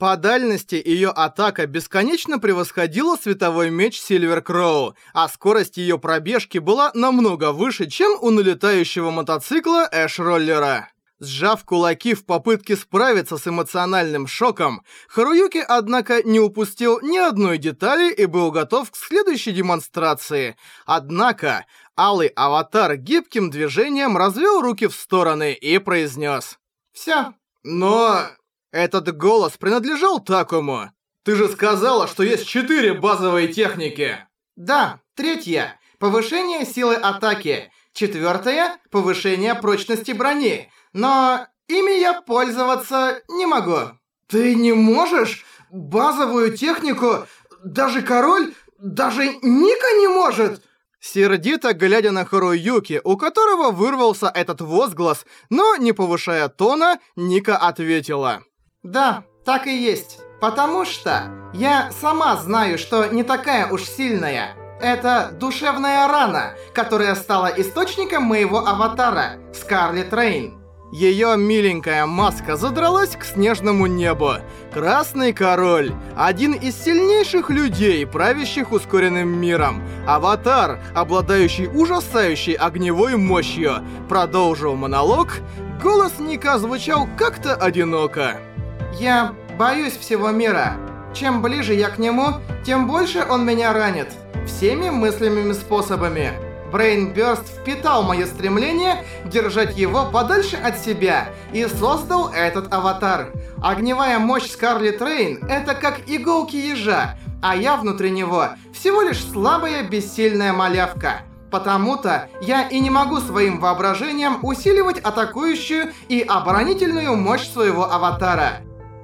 По дальности ее атака бесконечно превосходила световой меч Сильвер Кроу, а скорость ее пробежки была намного выше, чем у налетающего мотоцикла Эш-роллера. Сжав кулаки в попытке справиться с эмоциональным шоком, Харуюки, однако, не упустил ни одной детали и был готов к следующей демонстрации. Однако, алый аватар гибким движением развел руки в стороны и произнес «Всё». Но этот голос принадлежал Такому. Ты же сказала, что есть четыре базовые техники. Да, третья – повышение силы атаки. Четвертая – повышение прочности брони. Но ими я пользоваться не могу. Ты не можешь? Базовую технику? Даже король? Даже Ника не может? Сердито глядя на Харуюки, у которого вырвался этот возглас, но, не повышая тона, Ника ответила. Да, так и есть. Потому что я сама знаю, что не такая уж сильная. Это душевная рана, которая стала источником моего аватара, Скарлет Рейн. Ее миленькая маска задралась к снежному небу. Красный король, один из сильнейших людей, правящих ускоренным миром. Аватар, обладающий ужасающей огневой мощью, продолжил монолог. Голос Ника звучал как-то одиноко. Я боюсь всего мира. Чем ближе я к нему, тем больше он меня ранит. Всеми мыслимыми способами. Брейнбёрст впитал мое стремление держать его подальше от себя и создал этот аватар. Огневая мощь Скарлет Рейн — это как иголки ежа, а я внутри него всего лишь слабая бессильная малявка. Потому-то я и не могу своим воображением усиливать атакующую и оборонительную мощь своего аватара.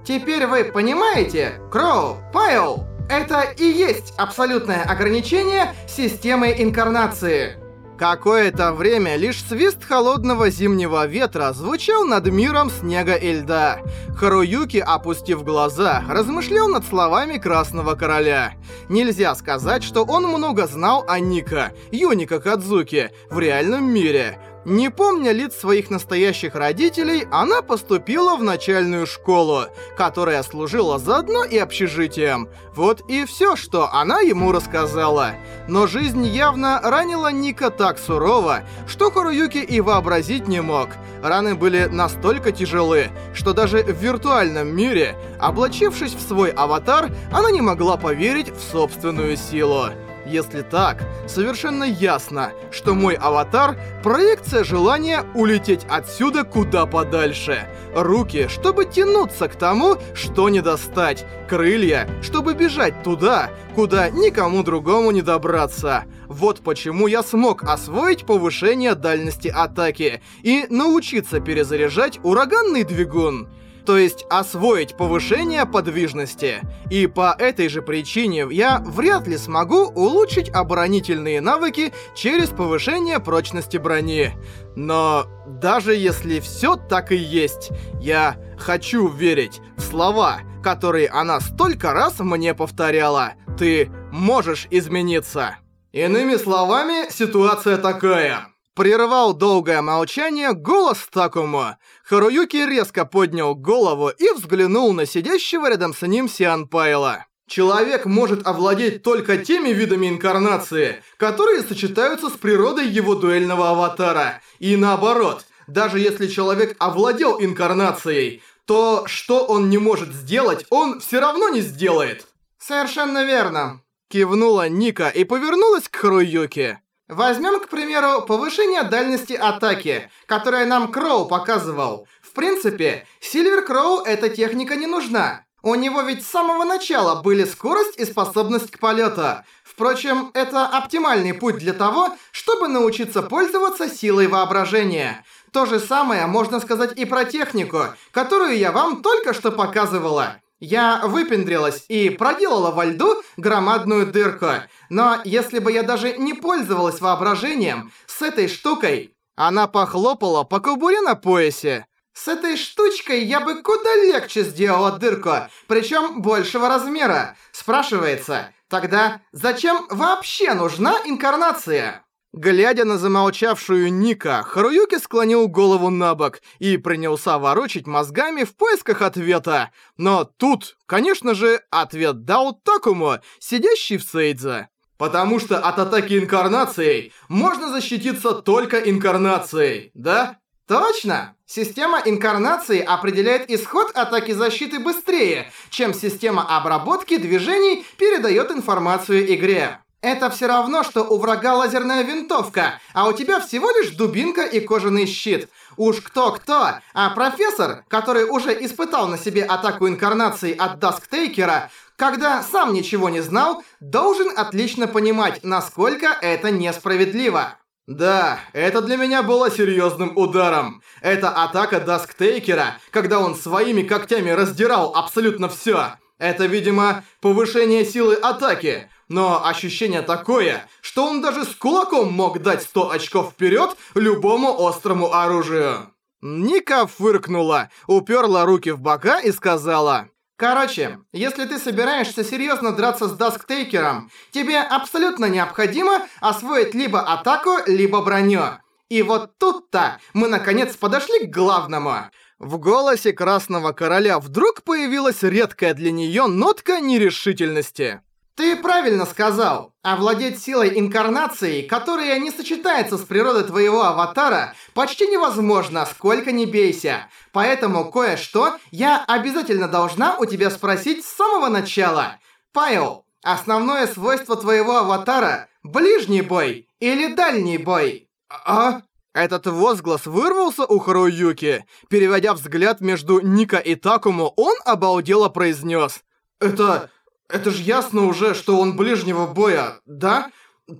Теперь вы понимаете, Кроу, Пайл, это и есть абсолютное ограничение системы инкарнации. Какое-то время лишь свист холодного зимнего ветра звучал над миром снега и льда. Харуюки, опустив глаза, размышлял над словами Красного Короля. Нельзя сказать, что он много знал о Ника, Юника Кадзуки, в реальном мире. Не помня лиц своих настоящих родителей, она поступила в начальную школу, которая служила заодно и общежитием. Вот и все, что она ему рассказала. Но жизнь явно ранила Ника так сурово, что Харуюки и вообразить не мог. Раны были настолько тяжелы, что даже в виртуальном мире, облачившись в свой аватар, она не могла поверить в собственную силу. Если так, совершенно ясно, что мой аватар — проекция желания улететь отсюда куда подальше. Руки, чтобы тянуться к тому, что не достать. Крылья, чтобы бежать туда, куда никому другому не добраться. Вот почему я смог освоить повышение дальности атаки и научиться перезаряжать ураганный двигун то есть освоить повышение подвижности. И по этой же причине я вряд ли смогу улучшить оборонительные навыки через повышение прочности брони. Но даже если все так и есть, я хочу верить в слова, которые она столько раз мне повторяла. Ты можешь измениться. Иными словами, ситуация такая. Прервал долгое молчание голос Такому. Харуюки резко поднял голову и взглянул на сидящего рядом с ним Сиан Пайла. Человек может овладеть только теми видами инкарнации, которые сочетаются с природой его дуэльного аватара. И наоборот, даже если человек овладел инкарнацией, то что он не может сделать, он все равно не сделает. Совершенно верно. Кивнула Ника и повернулась к Харуюке. Возьмем, к примеру, повышение дальности атаки, которое нам Кроу показывал. В принципе, Сильвер Кроу эта техника не нужна. У него ведь с самого начала были скорость и способность к полету. Впрочем, это оптимальный путь для того, чтобы научиться пользоваться силой воображения. То же самое можно сказать и про технику, которую я вам только что показывала. Я выпендрилась и проделала во льду громадную дырку. Но если бы я даже не пользовалась воображением, с этой штукой... Она похлопала по кобуре на поясе. С этой штучкой я бы куда легче сделала дырку, причем большего размера. Спрашивается, тогда зачем вообще нужна инкарнация? Глядя на замолчавшую Ника, Харуюки склонил голову на бок и принялся ворочить мозгами в поисках ответа. Но тут, конечно же, ответ дал Такому, сидящий в Сейдзе. Потому что от атаки инкарнацией можно защититься только инкарнацией, да? Точно! Система инкарнации определяет исход атаки защиты быстрее, чем система обработки движений передает информацию игре. Это все равно, что у врага лазерная винтовка, а у тебя всего лишь дубинка и кожаный щит. Уж кто-кто, а профессор, который уже испытал на себе атаку инкарнации от Дасктейкера, когда сам ничего не знал, должен отлично понимать, насколько это несправедливо. Да, это для меня было серьезным ударом. Это атака Дасктейкера, когда он своими когтями раздирал абсолютно все. Это, видимо, повышение силы атаки. Но ощущение такое, что он даже с кулаком мог дать 100 очков вперед любому острому оружию. Ника фыркнула, уперла руки в бока и сказала... Короче, если ты собираешься серьезно драться с Дасктейкером, тебе абсолютно необходимо освоить либо атаку, либо броню. И вот тут-то мы наконец подошли к главному. В голосе Красного Короля вдруг появилась редкая для нее нотка нерешительности. Ты правильно сказал. Овладеть силой инкарнации, которая не сочетается с природой твоего аватара, почти невозможно, сколько ни бейся. Поэтому кое-что я обязательно должна у тебя спросить с самого начала. Пайл, основное свойство твоего аватара – ближний бой или дальний бой? А? Этот возглас вырвался у Харуюки. Переводя взгляд между Ника и Такому, он обалдело произнес. «Это... Это же ясно уже, что он ближнего боя, да?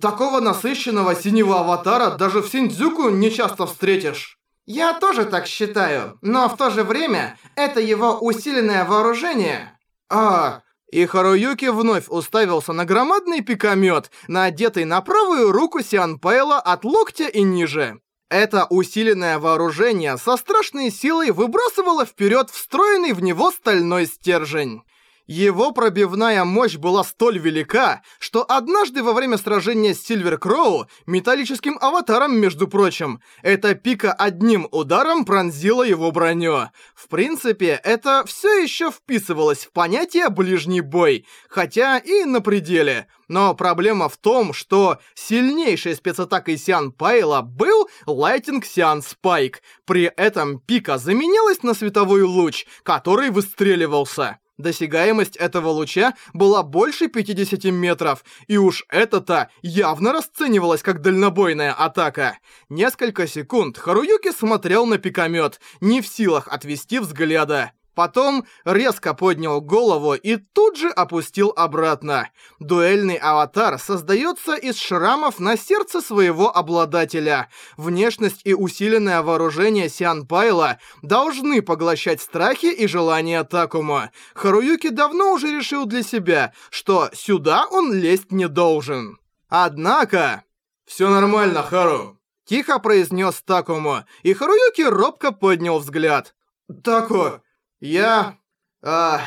Такого насыщенного синего аватара даже в Синдзюку не часто встретишь. Я тоже так считаю, но в то же время это его усиленное вооружение. А, и Харуюки вновь уставился на громадный пикомет, надетый на правую руку Сианпейла от локтя и ниже. Это усиленное вооружение со страшной силой выбрасывало вперед встроенный в него стальной стержень. Его пробивная мощь была столь велика, что однажды во время сражения с Сильвер Кроу, металлическим аватаром, между прочим, эта пика одним ударом пронзила его броню. В принципе, это все еще вписывалось в понятие «ближний бой», хотя и на пределе. Но проблема в том, что сильнейшей спецатакой Сиан Пайла был Лайтинг Сиан Спайк. При этом пика заменялась на световой луч, который выстреливался. Досягаемость этого луча была больше 50 метров, и уж это-то явно расценивалось как дальнобойная атака. Несколько секунд Харуюки смотрел на пикомет, не в силах отвести взгляда. Потом резко поднял голову и тут же опустил обратно. Дуэльный аватар создается из шрамов на сердце своего обладателя. Внешность и усиленное вооружение Сиан Пайла должны поглощать страхи и желания Такума. Харуюки давно уже решил для себя, что сюда он лезть не должен. Однако... «Всё нормально, Хару», — тихо произнес Такому, и Харуюки робко поднял взгляд. «Тако, я... А,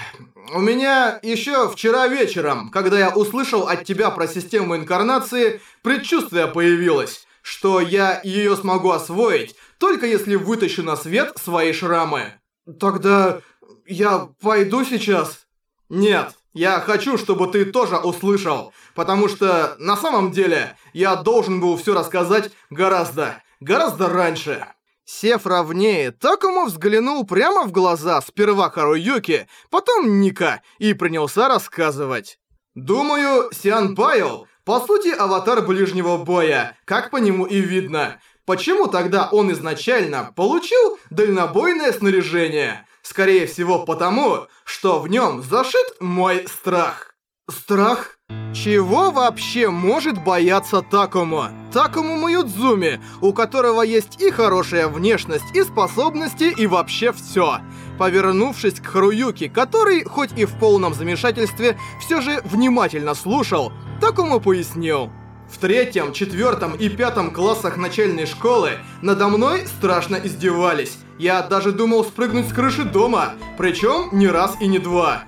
у меня еще вчера вечером, когда я услышал от тебя про систему инкарнации, предчувствие появилось, что я ее смогу освоить, только если вытащу на свет свои шрамы. Тогда я пойду сейчас? Нет, я хочу, чтобы ты тоже услышал, потому что на самом деле я должен был все рассказать гораздо, гораздо раньше. Сев ровнее, Такому взглянул прямо в глаза сперва Харуюки, потом Ника и принялся рассказывать. «Думаю, Сиан Пайл, по сути, аватар ближнего боя, как по нему и видно. Почему тогда он изначально получил дальнобойное снаряжение? Скорее всего потому, что в нем зашит мой страх». «Страх?» Чего вообще может бояться Такому? Такому Маюдзуми, у которого есть и хорошая внешность, и способности, и вообще все. Повернувшись к Харуюке, который, хоть и в полном замешательстве, все же внимательно слушал, Такому пояснил. В третьем, четвертом и пятом классах начальной школы надо мной страшно издевались. Я даже думал спрыгнуть с крыши дома, причем не раз и не два.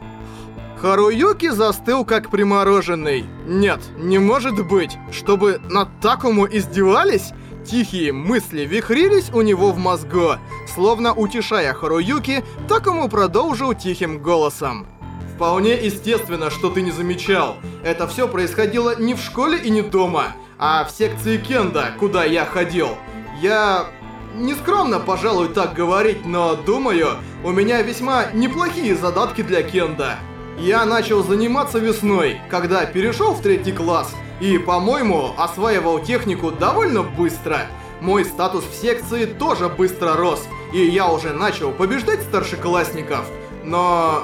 Харуюки застыл как примороженный. Нет, не может быть, чтобы над Такому издевались? Тихие мысли вихрились у него в мозгу. Словно утешая Харуюки, Такому продолжил тихим голосом. Вполне естественно, что ты не замечал. Это все происходило не в школе и не дома, а в секции кенда, куда я ходил. Я... Нескромно, пожалуй, так говорить, но думаю, у меня весьма неплохие задатки для кенда. Я начал заниматься весной, когда перешел в третий класс, и, по-моему, осваивал технику довольно быстро. Мой статус в секции тоже быстро рос, и я уже начал побеждать старшеклассников. Но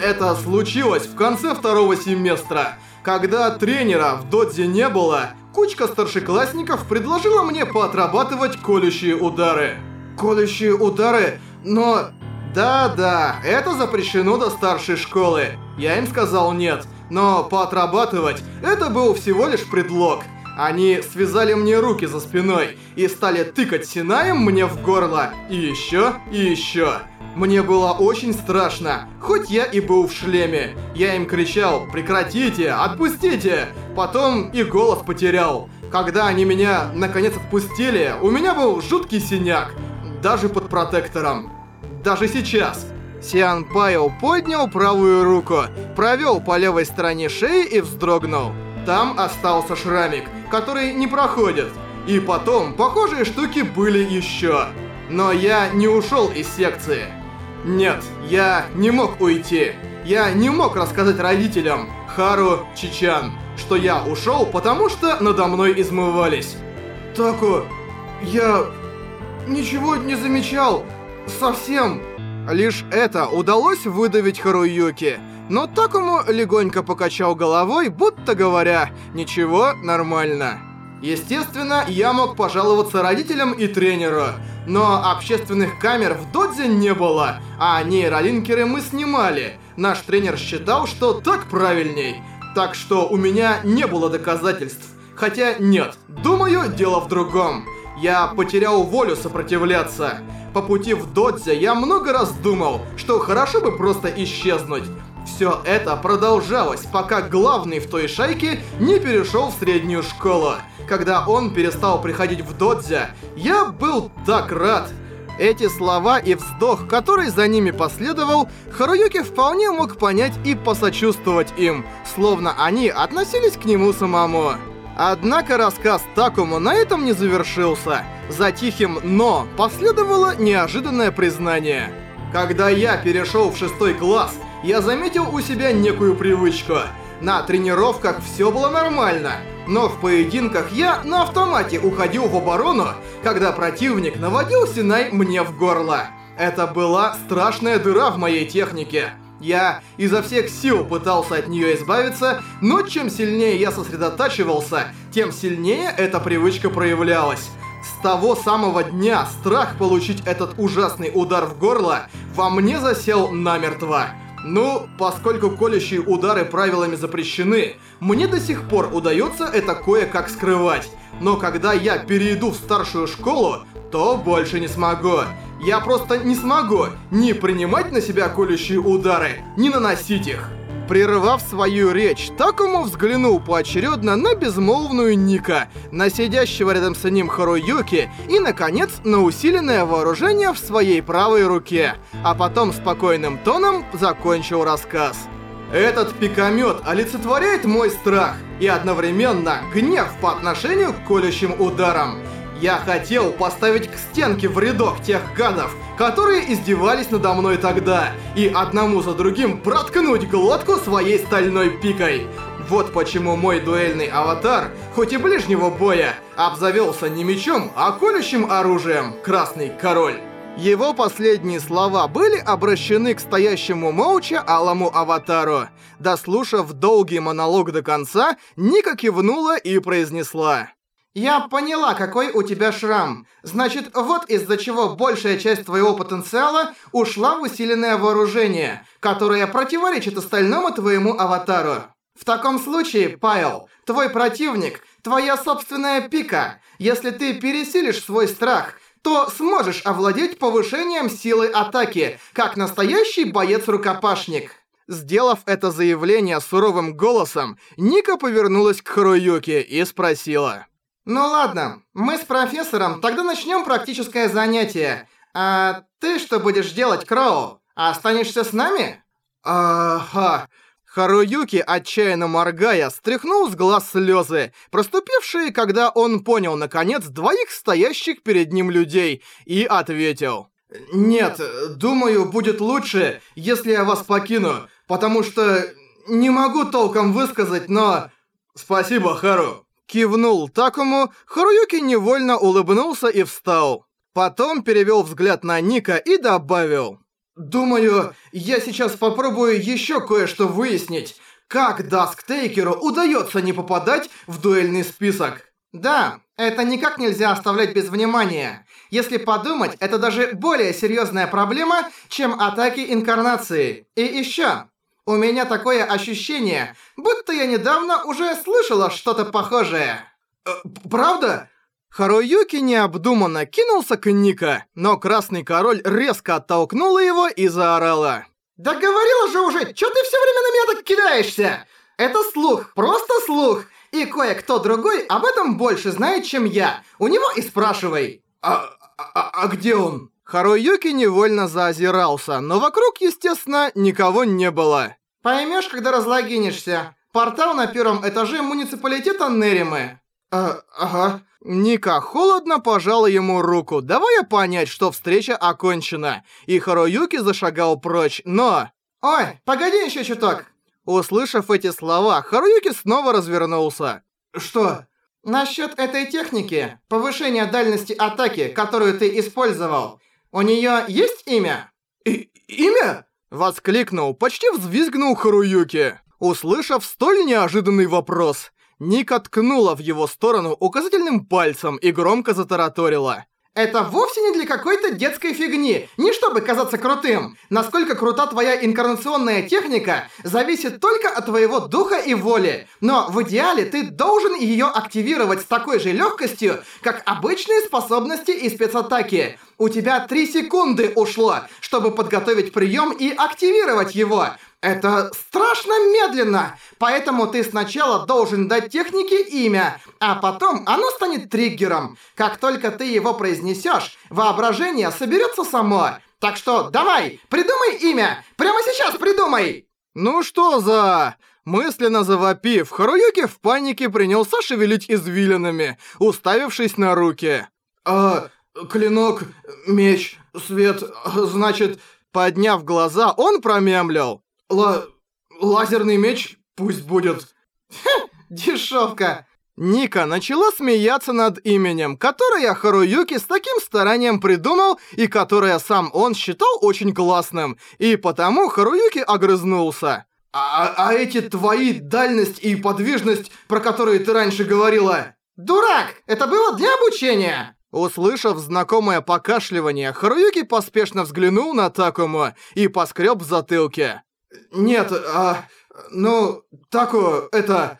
это случилось в конце второго семестра. Когда тренера в додзе не было, кучка старшеклассников предложила мне поотрабатывать колющие удары. Колющие удары? Но да-да, это запрещено до старшей школы. Я им сказал нет, но поотрабатывать это был всего лишь предлог. Они связали мне руки за спиной и стали тыкать синаем мне в горло. И еще, и еще. Мне было очень страшно, хоть я и был в шлеме. Я им кричал «Прекратите! Отпустите!» Потом и голос потерял. Когда они меня наконец отпустили, у меня был жуткий синяк. Даже под протектором даже сейчас. Сиан Пайо поднял правую руку, провел по левой стороне шеи и вздрогнул. Там остался шрамик, который не проходит. И потом, похожие штуки были еще. Но я не ушел из секции. Нет, я не мог уйти. Я не мог рассказать родителям, Хару, Чичан, что я ушел, потому что надо мной измывались. Тако, я ничего не замечал. Совсем. Лишь это удалось выдавить Харуюки. Но Такому легонько покачал головой, будто говоря, ничего, нормально. Естественно, я мог пожаловаться родителям и тренеру, но общественных камер в Додзе не было, а нейролинкеры мы снимали. Наш тренер считал, что так правильней. Так что у меня не было доказательств. Хотя нет, думаю, дело в другом. Я потерял волю сопротивляться. По пути в Додзе я много раз думал, что хорошо бы просто исчезнуть. Все это продолжалось, пока главный в той шайке не перешел в среднюю школу. Когда он перестал приходить в Додзе, я был так рад. Эти слова и вздох, который за ними последовал, Харуюки вполне мог понять и посочувствовать им, словно они относились к нему самому. Однако рассказ Такому на этом не завершился. За тихим «но» последовало неожиданное признание. Когда я перешел в шестой класс, я заметил у себя некую привычку. На тренировках все было нормально, но в поединках я на автомате уходил в оборону, когда противник наводил Синай мне в горло. Это была страшная дыра в моей технике. Я изо всех сил пытался от нее избавиться, но чем сильнее я сосредотачивался, тем сильнее эта привычка проявлялась. С того самого дня страх получить этот ужасный удар в горло во мне засел намертво. Ну, поскольку колющие удары правилами запрещены, мне до сих пор удается это кое-как скрывать. Но когда я перейду в старшую школу, то больше не смогу. Я просто не смогу ни принимать на себя колющие удары, ни наносить их. Прерывав свою речь, Такому взглянул поочередно на безмолвную Ника, на сидящего рядом с ним Харуюки и, наконец, на усиленное вооружение в своей правой руке, а потом спокойным тоном закончил рассказ. Этот пикомет олицетворяет мой страх и одновременно гнев по отношению к колющим ударам. Я хотел поставить к стенке в рядок тех гадов, которые издевались надо мной тогда, и одному за другим проткнуть глотку своей стальной пикой. Вот почему мой дуэльный аватар, хоть и ближнего боя, обзавелся не мечом, а колющим оружием, Красный Король. Его последние слова были обращены к стоящему молча алому аватару. Дослушав долгий монолог до конца, Ника кивнула и произнесла. «Я поняла, какой у тебя шрам. Значит, вот из-за чего большая часть твоего потенциала ушла в усиленное вооружение, которое противоречит остальному твоему аватару. В таком случае, Пайл, твой противник – твоя собственная пика. Если ты пересилишь свой страх, то сможешь овладеть повышением силы атаки, как настоящий боец-рукопашник. Сделав это заявление суровым голосом, Ника повернулась к Харуюке и спросила. «Ну ладно, мы с профессором тогда начнем практическое занятие. А ты что будешь делать, Кроу? Останешься с нами?» «Ага...» Харуюки, отчаянно моргая, стряхнул с глаз слезы, проступившие, когда он понял, наконец, двоих стоящих перед ним людей, и ответил. «Нет, думаю, будет лучше, если я вас покину, потому что не могу толком высказать, но... Спасибо, Хару!» Кивнул Такому, Харуюки невольно улыбнулся и встал. Потом перевел взгляд на Ника и добавил. Думаю, я сейчас попробую еще кое-что выяснить. Как Дасктейкеру удается не попадать в дуэльный список? Да, это никак нельзя оставлять без внимания. Если подумать, это даже более серьезная проблема, чем атаки инкарнации. И еще, у меня такое ощущение, будто я недавно уже слышала что-то похожее. Э, правда? Харуюки необдуманно кинулся к Ника, но Красный Король резко оттолкнула его и заорала. «Да говорила же уже, чё ты всё время на меня так кидаешься? Это слух, просто слух, и кое-кто другой об этом больше знает, чем я. У него и спрашивай». «А, а, а где он?» Харуюки невольно заозирался, но вокруг, естественно, никого не было. «Поймёшь, когда разлогинишься. Портал на первом этаже муниципалитета Неримы». «А, ага». Ника холодно пожала ему руку, давая понять, что встреча окончена, и Харуюки зашагал прочь, но... «Ой, погоди еще чуток!» Услышав эти слова, Харуюки снова развернулся. «Что?» «Насчет этой техники, повышения дальности атаки, которую ты использовал, у нее есть имя?» И «Имя?» Воскликнул, почти взвизгнул Харуюки, услышав столь неожиданный вопрос. Ника ткнула в его сторону указательным пальцем и громко затараторила. Это вовсе не для какой-то детской фигни, не чтобы казаться крутым. Насколько крута твоя инкарнационная техника, зависит только от твоего духа и воли. Но в идеале ты должен ее активировать с такой же легкостью, как обычные способности и спецатаки. У тебя 3 секунды ушло, чтобы подготовить прием и активировать его. Это страшно медленно, поэтому ты сначала должен дать технике имя, а потом оно станет триггером. Как только ты его произнесешь, воображение соберется само. Так что давай, придумай имя, прямо сейчас придумай! Ну что за... Мысленно завопив, Харуюки в панике принялся шевелить извилинами, уставившись на руки. «А, клинок, меч, свет, значит...» Подняв глаза, он промямлил. Ла... лазерный меч пусть будет. Дешевка. Ника начала смеяться над именем, которое Харуюки с таким старанием придумал и которое сам он считал очень классным, и потому Харуюки огрызнулся. А, а эти твои дальность и подвижность, про которые ты раньше говорила? Дурак! Это было для обучения! Услышав знакомое покашливание, Харуюки поспешно взглянул на Такому и поскреб в затылке. Нет, а... Ну, Таку, это...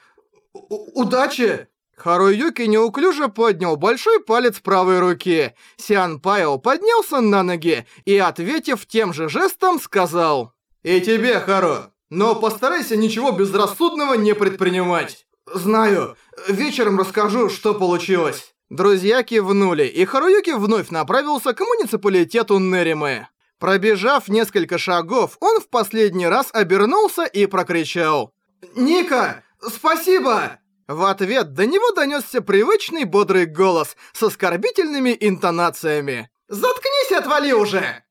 удачи! Харуюки неуклюже поднял большой палец правой руки. Сиан Пайо поднялся на ноги и, ответив тем же жестом, сказал... «И тебе, Хару, но постарайся ничего безрассудного не предпринимать. Знаю, вечером расскажу, что получилось». Друзья кивнули, и Харуюки вновь направился к муниципалитету Неримы. Пробежав несколько шагов, он в последний раз обернулся и прокричал. «Ника, спасибо!» В ответ до него донесся привычный бодрый голос с оскорбительными интонациями. «Заткнись отвали уже!»